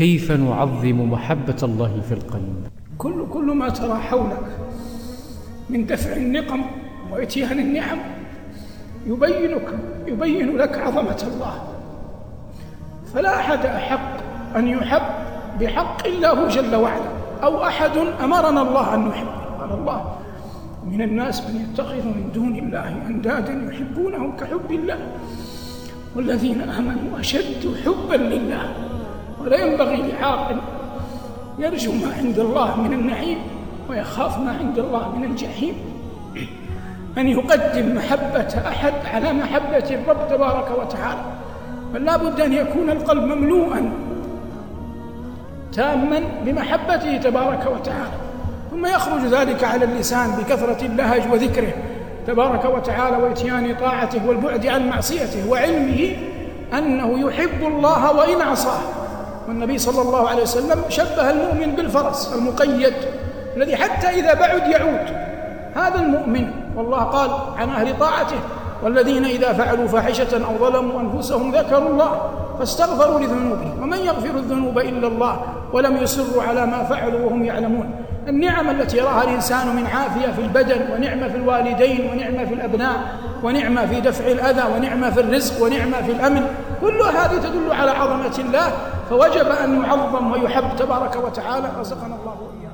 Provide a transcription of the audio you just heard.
كيف نعظم محبة الله في القلب؟ كل كل ما ترى حولك من دفع النقم وإتيان النعم يبينك يبين لك عظمة الله. فلا أحد أحق أن يحب بحق إلا هو جل وعلا أو أحد أمرنا الله أن نحب. قال الله من الناس من يتخذ من دون الله أندادا يحبونهم كحب الله والذين آمنوا أشد حبا لله. ولا ينبغي لعاقل يرجو ما عند الله من النعيم ويخاف ما عند الله من الجحيم. أن يقدم محبة أحد على محبة الرب تبارك وتعالى. بل بد أن يكون القلب مملوءا تاما بمحبته تبارك وتعالى. ثم يخرج ذلك على اللسان بكثرة اللهج وذكره تبارك وتعالى وإتيان طاعته والبعد عن معصيته وعلمه أنه يحب الله وإن عصاه. والنبي صلى الله عليه وسلم شبه المؤمن بالفرس المقيد الذي حتى إذا بعد يعود. هذا المؤمن والله قال عن أهل طاعته والذين إذا فعلوا فاحشة أو ظلموا أنفسهم ذكروا الله فاستغفروا لذنوبهم. ومن يغفر الذنوب إلا الله ولم يصروا على ما فعلوا وهم يعلمون. النعم التي يراها الإنسان من عافية في البدن ونعمة في الوالدين ونعمة في الأبناء ونعمة في دفع الأذى ونعمة في الرزق ونعمة في الأمن كل هذه تدل على عظمة الله فوجب أن يعظم ويحب تبارك وتعالى رزقنا الله وإياه